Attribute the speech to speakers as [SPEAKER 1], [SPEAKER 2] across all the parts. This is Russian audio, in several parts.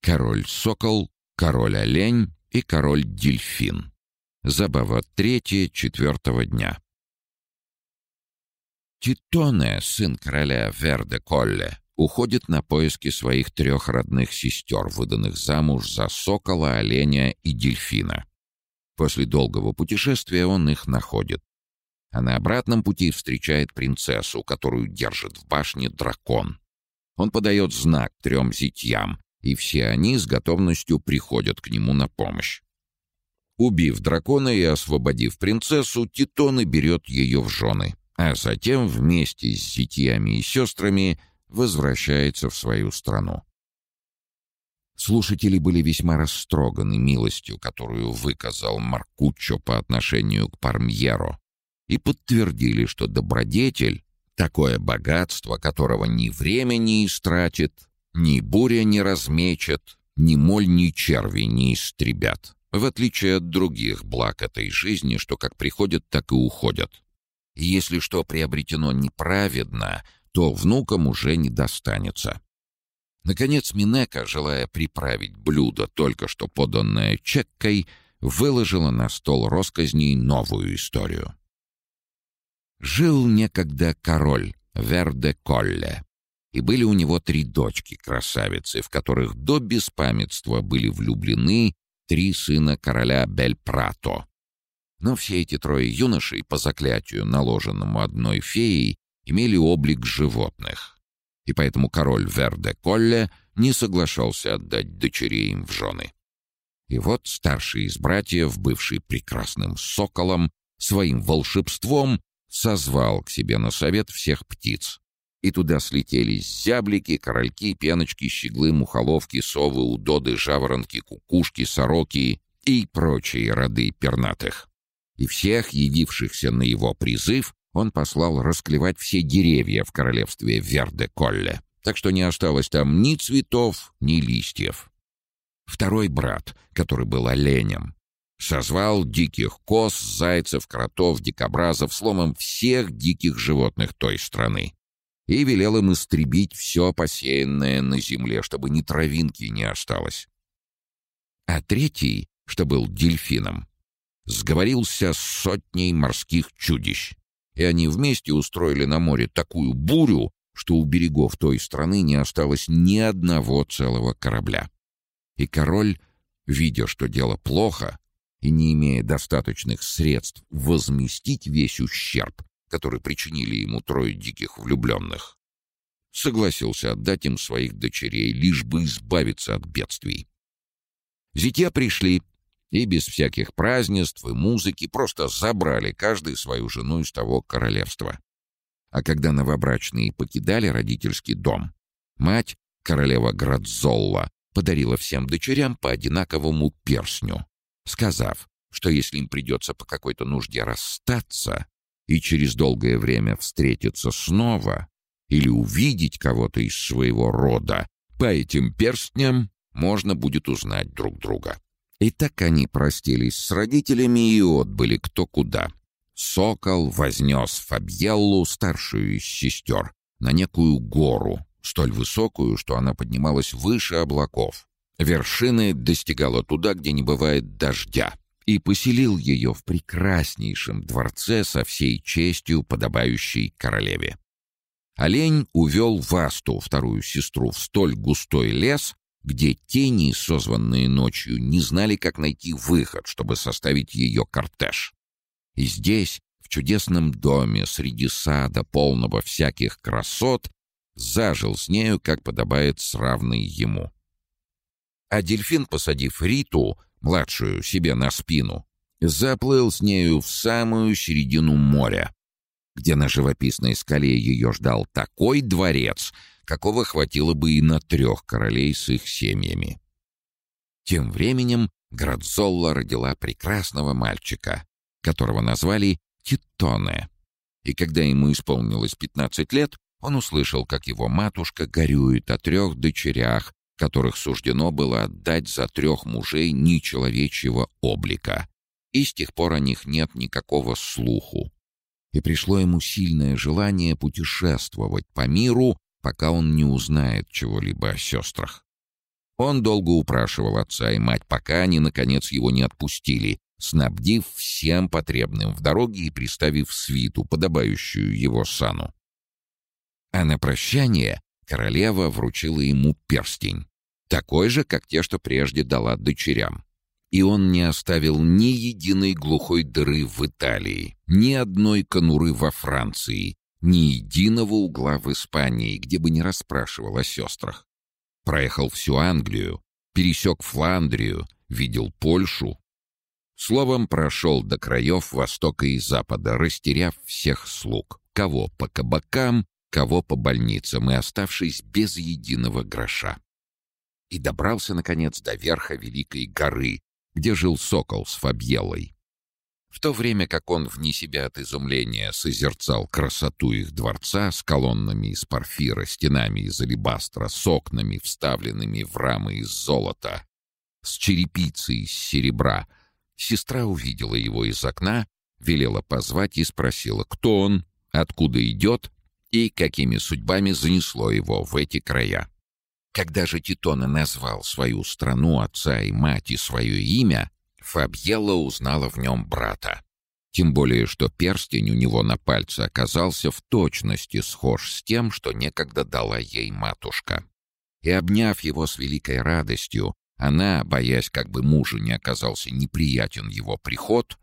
[SPEAKER 1] Король-сокол, король-олень и король-дельфин. Забава третья четвертого дня. Титоне, сын короля Верде-Колле, уходит на поиски своих трех родных сестер, выданных замуж за сокола, оленя и дельфина. После долгого путешествия он их находит. А на обратном пути встречает принцессу, которую держит в башне дракон. Он подает знак трем зятьям, и все они с готовностью приходят к нему на помощь. Убив дракона и освободив принцессу, Титон и берет ее в жены, а затем вместе с зятьями и сестрами возвращается в свою страну. Слушатели были весьма растроганы милостью, которую выказал Маркуччо по отношению к Пармьеро, и подтвердили, что добродетель — такое богатство, которого ни время не истратит, ни буря не размечет, ни моль, ни черви не истребят, в отличие от других благ этой жизни, что как приходят, так и уходят. Если что приобретено неправедно, то внукам уже не достанется. Наконец Минека, желая приправить блюдо, только что поданное чеккой, выложила на стол росказней новую историю. Жил некогда король Верде Колле, и были у него три дочки-красавицы, в которых до беспамятства были влюблены три сына короля Бель-Прато. Но все эти трое юношей, по заклятию, наложенному одной феей, имели облик животных. И поэтому король Верде-Колле не соглашался отдать дочерей им в жены. И вот старший из братьев, бывший прекрасным соколом, своим волшебством созвал к себе на совет всех птиц, и туда слетелись зяблики, корольки, пеночки, щеглы, мухоловки, совы, удоды, жаворонки, кукушки, сороки и прочие роды пернатых. И всех явившихся на его призыв он послал расклевать все деревья в королевстве Верде-Колле, так что не осталось там ни цветов, ни листьев. Второй брат, который был оленем, созвал диких коз, зайцев, кротов, дикобразов, сломом всех диких животных той страны и велел им истребить все посеянное на земле, чтобы ни травинки не осталось. А третий, что был дельфином, сговорился с сотней морских чудищ, и они вместе устроили на море такую бурю, что у берегов той страны не осталось ни одного целого корабля. И король, видя, что дело плохо, и не имея достаточных средств возместить весь ущерб, который причинили ему трое диких влюбленных, согласился отдать им своих дочерей, лишь бы избавиться от бедствий. Зятья пришли и без всяких празднеств и музыки просто забрали каждый свою жену из того королевства. А когда новобрачные покидали родительский дом, мать, королева Градзолла, подарила всем дочерям по одинаковому перстню, сказав, что если им придется по какой-то нужде расстаться, и через долгое время встретиться снова или увидеть кого-то из своего рода, по этим перстням можно будет узнать друг друга. И так они простились с родителями и отбыли кто куда. Сокол вознес Фабьеллу, старшую из сестер, на некую гору, столь высокую, что она поднималась выше облаков. Вершины достигала туда, где не бывает дождя, и поселил ее в прекраснейшем дворце со всей честью, подобающей королеве. Олень увел Васту, вторую сестру, в столь густой лес, где тени, созванные ночью, не знали, как найти выход, чтобы составить ее кортеж. И здесь, в чудесном доме, среди сада, полного всяких красот, зажил с нею, как подобает с равной ему. А дельфин, посадив Риту, младшую, себе на спину, заплыл с нею в самую середину моря, где на живописной скале ее ждал такой дворец, какого хватило бы и на трех королей с их семьями. Тем временем Градзолла родила прекрасного мальчика, которого назвали Титоне. И когда ему исполнилось 15 лет, он услышал, как его матушка горюет о трех дочерях, которых суждено было отдать за трех мужей нечеловечьего облика, и с тех пор о них нет никакого слуху. И пришло ему сильное желание путешествовать по миру, пока он не узнает чего-либо о сестрах. Он долго упрашивал отца и мать, пока они, наконец, его не отпустили, снабдив всем потребным в дороге и приставив свиту, подобающую его сану. А на прощание королева вручила ему перстень, такой же, как те, что прежде дала дочерям. И он не оставил ни единой глухой дыры в Италии, ни одной конуры во Франции, ни единого угла в Испании, где бы не расспрашивал о сестрах. Проехал всю Англию, пересек Фландрию, видел Польшу. Словом, прошел до краев Востока и Запада, растеряв всех слуг, кого по кабакам, кого по больницам и оставшись без единого гроша. И добрался, наконец, до верха Великой горы, где жил сокол с Фабьелой. В то время как он вне себя от изумления созерцал красоту их дворца с колоннами из парфира, стенами из алебастра, с окнами, вставленными в рамы из золота, с черепицей из серебра, сестра увидела его из окна, велела позвать и спросила, кто он, откуда идет и какими судьбами занесло его в эти края. Когда же Титона назвал свою страну, отца и мать и свое имя, Фабьелла узнала в нем брата. Тем более, что перстень у него на пальце оказался в точности схож с тем, что некогда дала ей матушка. И обняв его с великой радостью, она, боясь, как бы мужу не оказался неприятен его приход,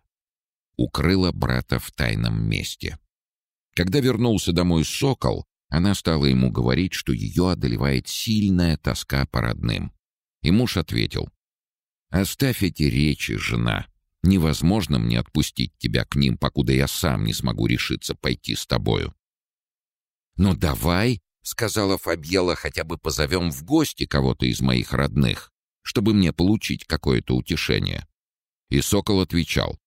[SPEAKER 1] укрыла брата в тайном месте. Когда вернулся домой сокол, она стала ему говорить, что ее одолевает сильная тоска по родным. И муж ответил, «Оставь эти речи, жена. Невозможно мне отпустить тебя к ним, покуда я сам не смогу решиться пойти с тобою». «Ну давай», — сказала Фабьела, — «хотя бы позовем в гости кого-то из моих родных, чтобы мне получить какое-то утешение». И Сокол отвечал,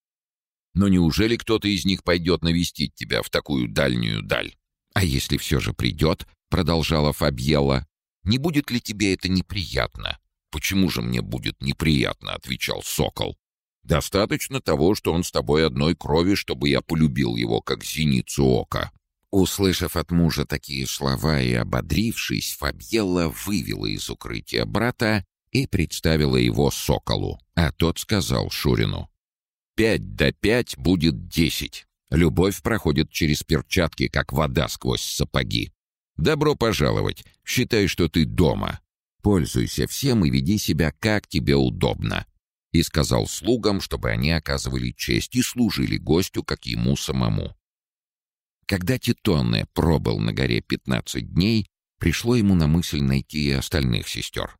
[SPEAKER 1] но неужели кто-то из них пойдет навестить тебя в такую дальнюю даль? А если все же придет, — продолжала Фабьела, — не будет ли тебе это неприятно? Почему же мне будет неприятно, — отвечал Сокол. Достаточно того, что он с тобой одной крови, чтобы я полюбил его, как зеницу ока. Услышав от мужа такие слова и ободрившись, Фабьела вывела из укрытия брата и представила его Соколу, а тот сказал Шурину. Пять до пять будет десять. Любовь проходит через перчатки, как вода сквозь сапоги. Добро пожаловать. Считай, что ты дома. Пользуйся всем и веди себя, как тебе удобно. И сказал слугам, чтобы они оказывали честь и служили гостю, как ему самому. Когда Титоне пробыл на горе пятнадцать дней, пришло ему на мысль найти и остальных сестер.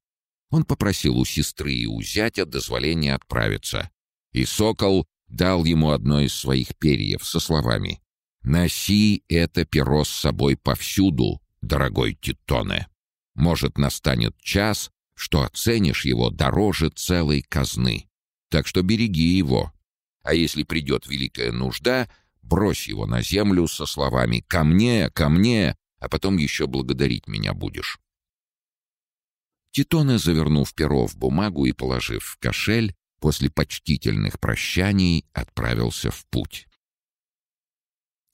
[SPEAKER 1] Он попросил у сестры и у зятя дозволения отправиться, и сокол дал ему одно из своих перьев со словами «Носи это перо с собой повсюду, дорогой Титоне. Может, настанет час, что оценишь его дороже целой казны. Так что береги его. А если придет великая нужда, брось его на землю со словами «Ко мне, ко мне!», а потом еще благодарить меня будешь». Титоне, завернув перо в бумагу и положив в кошель, после почтительных прощаний отправился в путь.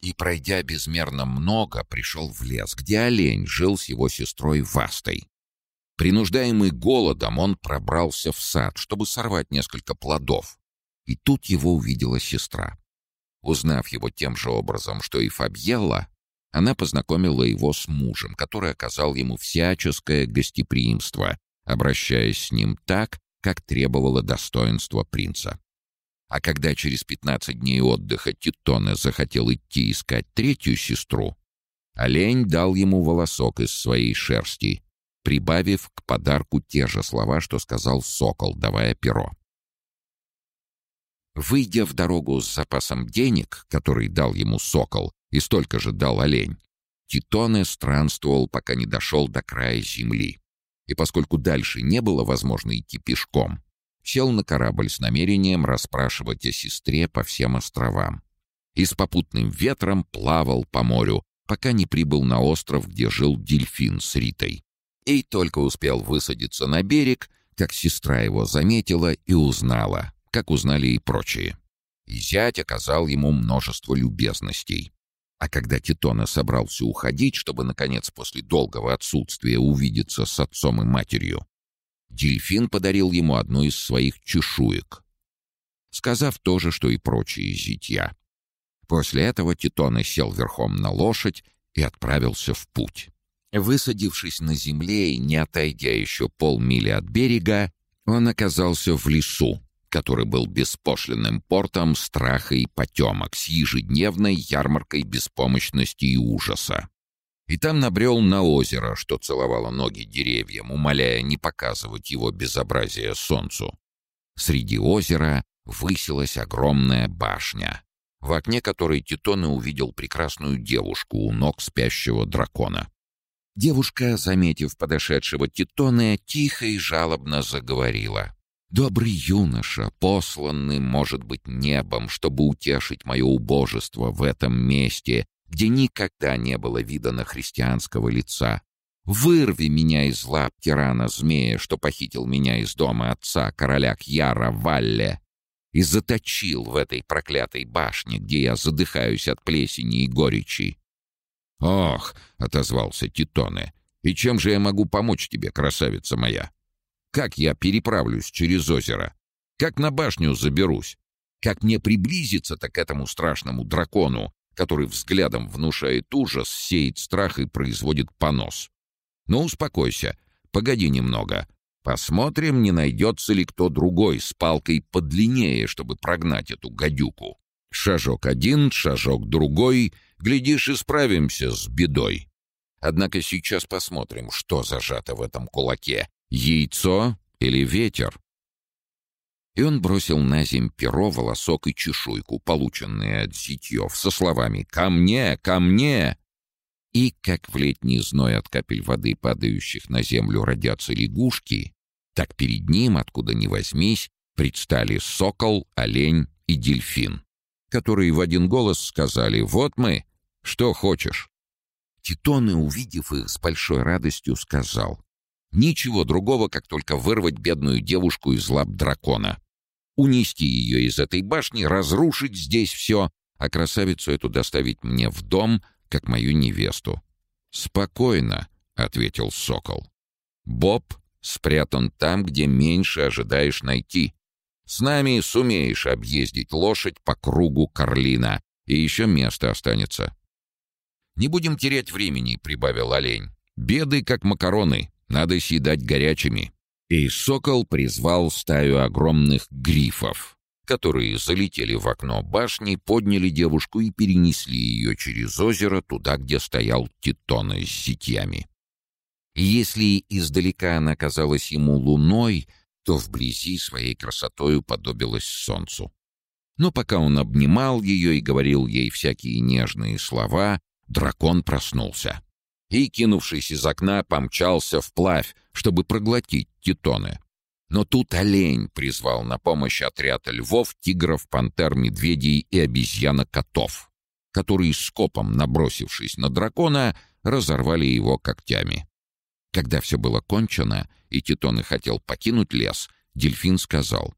[SPEAKER 1] И, пройдя безмерно много, пришел в лес, где олень жил с его сестрой Вастой. Принуждаемый голодом, он пробрался в сад, чтобы сорвать несколько плодов. И тут его увидела сестра. Узнав его тем же образом, что и Фабьелла, она познакомила его с мужем, который оказал ему всяческое гостеприимство, обращаясь с ним так, как требовало достоинство принца. А когда через 15 дней отдыха Титоне захотел идти искать третью сестру, олень дал ему волосок из своей шерсти, прибавив к подарку те же слова, что сказал сокол, давая перо. Выйдя в дорогу с запасом денег, который дал ему сокол, и столько же дал олень, Титоне странствовал, пока не дошел до края земли и поскольку дальше не было возможно идти пешком, сел на корабль с намерением расспрашивать о сестре по всем островам. И с попутным ветром плавал по морю, пока не прибыл на остров, где жил дельфин с Ритой. И только успел высадиться на берег, как сестра его заметила и узнала, как узнали и прочие. И зять оказал ему множество любезностей. А когда Титона собрался уходить, чтобы, наконец, после долгого отсутствия увидеться с отцом и матерью, Дельфин подарил ему одну из своих чешуек, сказав то же, что и прочие зятья. После этого Титона сел верхом на лошадь и отправился в путь. Высадившись на земле и не отойдя еще полмили от берега, он оказался в лесу, который был беспошлинным портом страха и потемок с ежедневной ярмаркой беспомощности и ужаса. И там набрел на озеро, что целовало ноги деревьям, умоляя не показывать его безобразие солнцу. Среди озера высилась огромная башня, в окне которой Титона увидел прекрасную девушку у ног спящего дракона. Девушка, заметив подошедшего Титона, тихо и жалобно заговорила. «Добрый юноша, посланный, может быть, небом, чтобы утешить мое убожество в этом месте, где никогда не было видано христианского лица. Вырви меня из лап тирана-змея, что похитил меня из дома отца, короля Кьяра Валле, и заточил в этой проклятой башне, где я задыхаюсь от плесени и горечи. «Ох!» — отозвался Титоне. «И чем же я могу помочь тебе, красавица моя? Как я переправлюсь через озеро? Как на башню заберусь? Как мне приблизиться-то к этому страшному дракону, который взглядом внушает ужас, сеет страх и производит понос. Ну, успокойся, погоди немного. Посмотрим, не найдется ли кто другой с палкой подлиннее, чтобы прогнать эту гадюку. Шажок один, шажок другой, глядишь, и справимся с бедой. Однако сейчас посмотрим, что зажато в этом кулаке. Яйцо или ветер? И он бросил на земь перо, волосок и чешуйку, полученные от зитьев, со словами «Ко мне! Ко мне!» И, как в летний зной от капель воды, падающих на землю, родятся лягушки, так перед ним, откуда ни возьмись, предстали сокол, олень и дельфин, которые в один голос сказали «Вот мы! Что хочешь?» Титоны, увидев их, с большой радостью сказал «Ничего другого, как только вырвать бедную девушку из лап дракона» унести ее из этой башни, разрушить здесь все, а красавицу эту доставить мне в дом, как мою невесту. «Спокойно», — ответил сокол. «Боб спрятан там, где меньше ожидаешь найти. С нами сумеешь объездить лошадь по кругу Карлина, и еще место останется». «Не будем терять времени», — прибавил олень. «Беды, как макароны, надо съедать горячими». И сокол призвал стаю огромных грифов, которые залетели в окно башни, подняли девушку и перенесли ее через озеро туда, где стоял Титон с зятьями. И если издалека она казалась ему луной, то вблизи своей красотою подобилась солнцу. Но пока он обнимал ее и говорил ей всякие нежные слова, дракон проснулся и, кинувшись из окна, помчался вплавь, чтобы проглотить титоны. Но тут олень призвал на помощь отряд львов, тигров, пантер, медведей и обезьянок-котов, которые, скопом набросившись на дракона, разорвали его когтями. Когда все было кончено, и Титон хотел покинуть лес, дельфин сказал,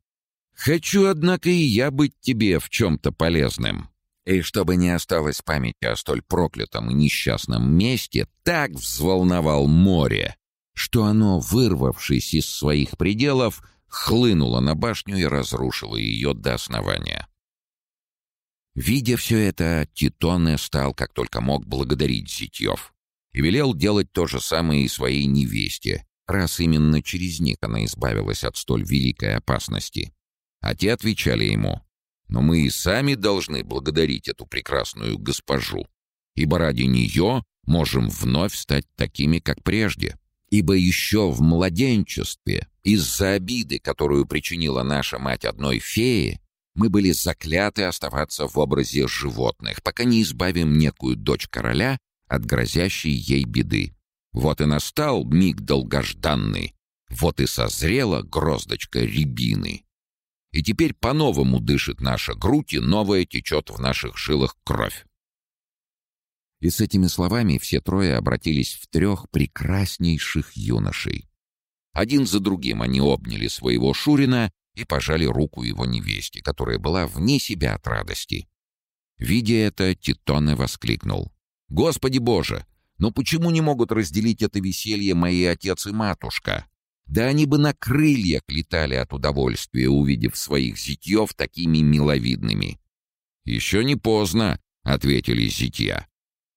[SPEAKER 1] «Хочу, однако, и я быть тебе в чем-то полезным. И чтобы не осталось памяти о столь проклятом и несчастном месте, так взволновал море, что оно, вырвавшись из своих пределов, хлынуло на башню и разрушило ее до основания. Видя все это, Титоне стал, как только мог, благодарить зятьев и велел делать то же самое и своей невесте, раз именно через них она избавилась от столь великой опасности. А те отвечали ему — но мы и сами должны благодарить эту прекрасную госпожу, ибо ради нее можем вновь стать такими, как прежде. Ибо еще в младенчестве, из-за обиды, которую причинила наша мать одной фее, мы были закляты оставаться в образе животных, пока не избавим некую дочь короля от грозящей ей беды. Вот и настал миг долгожданный, вот и созрела гроздочка рябины. И теперь по-новому дышит наша грудь, и новая течет в наших жилах кровь. И с этими словами все трое обратились в трех прекраснейших юношей. Один за другим они обняли своего Шурина и пожали руку его невесте, которая была вне себя от радости. Видя это, Титоне воскликнул. «Господи Боже! Но почему не могут разделить это веселье мои отец и матушка? Да они бы на крыльях летали от удовольствия, увидев своих зятьев такими миловидными». «Еще не поздно», — ответили зятья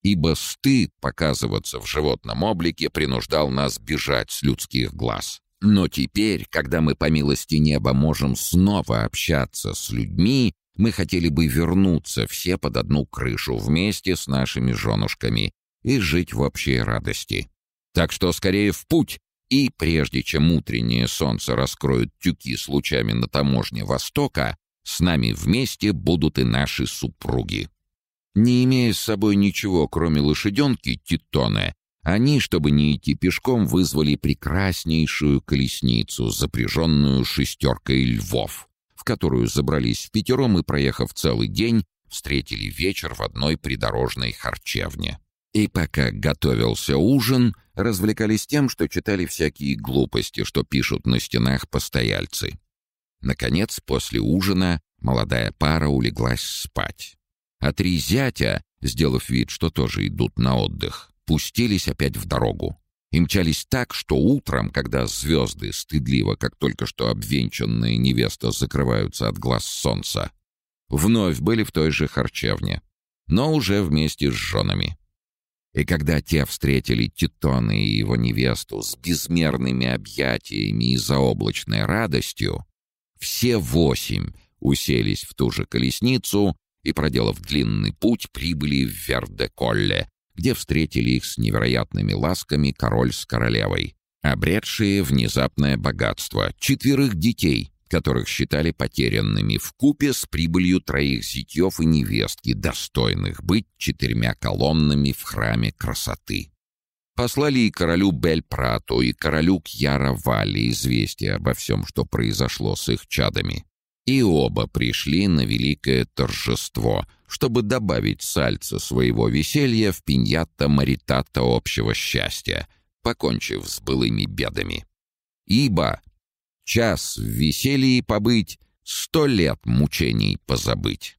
[SPEAKER 1] ибо стыд показываться в животном облике принуждал нас бежать с людских глаз. Но теперь, когда мы по милости неба можем снова общаться с людьми, мы хотели бы вернуться все под одну крышу вместе с нашими женушками и жить в общей радости. Так что скорее в путь, и прежде чем утреннее солнце раскроет тюки с лучами на таможне Востока, с нами вместе будут и наши супруги. Не имея с собой ничего, кроме лошаденки Титоне, они, чтобы не идти пешком, вызвали прекраснейшую колесницу, запряженную шестеркой львов, в которую забрались в пятером и, проехав целый день, встретили вечер в одной придорожной харчевне. И пока готовился ужин, развлекались тем, что читали всякие глупости, что пишут на стенах постояльцы. Наконец, после ужина молодая пара улеглась спать. А три зятя, сделав вид, что тоже идут на отдых, пустились опять в дорогу. И мчались так, что утром, когда звезды, стыдливо, как только что обвенчанная невеста, закрываются от глаз солнца, вновь были в той же харчевне, но уже вместе с женами. И когда те встретили Титона и его невесту с безмерными объятиями и заоблачной радостью, все восемь уселись в ту же колесницу и, проделав длинный путь, прибыли в Верде-Колле, где встретили их с невероятными ласками король с королевой, обретшие внезапное богатство, четверых детей, которых считали потерянными, в купе с прибылью троих зятьев и невестки, достойных быть четырьмя колоннами в храме красоты. Послали и королю Бель-Прату, и королю Кьяра-Валли известие обо всем, что произошло с их чадами. И оба пришли на великое торжество, чтобы добавить сальца своего веселья в пиньята маритата общего счастья, покончив с былыми бедами. Ибо час в веселье побыть, сто лет мучений позабыть.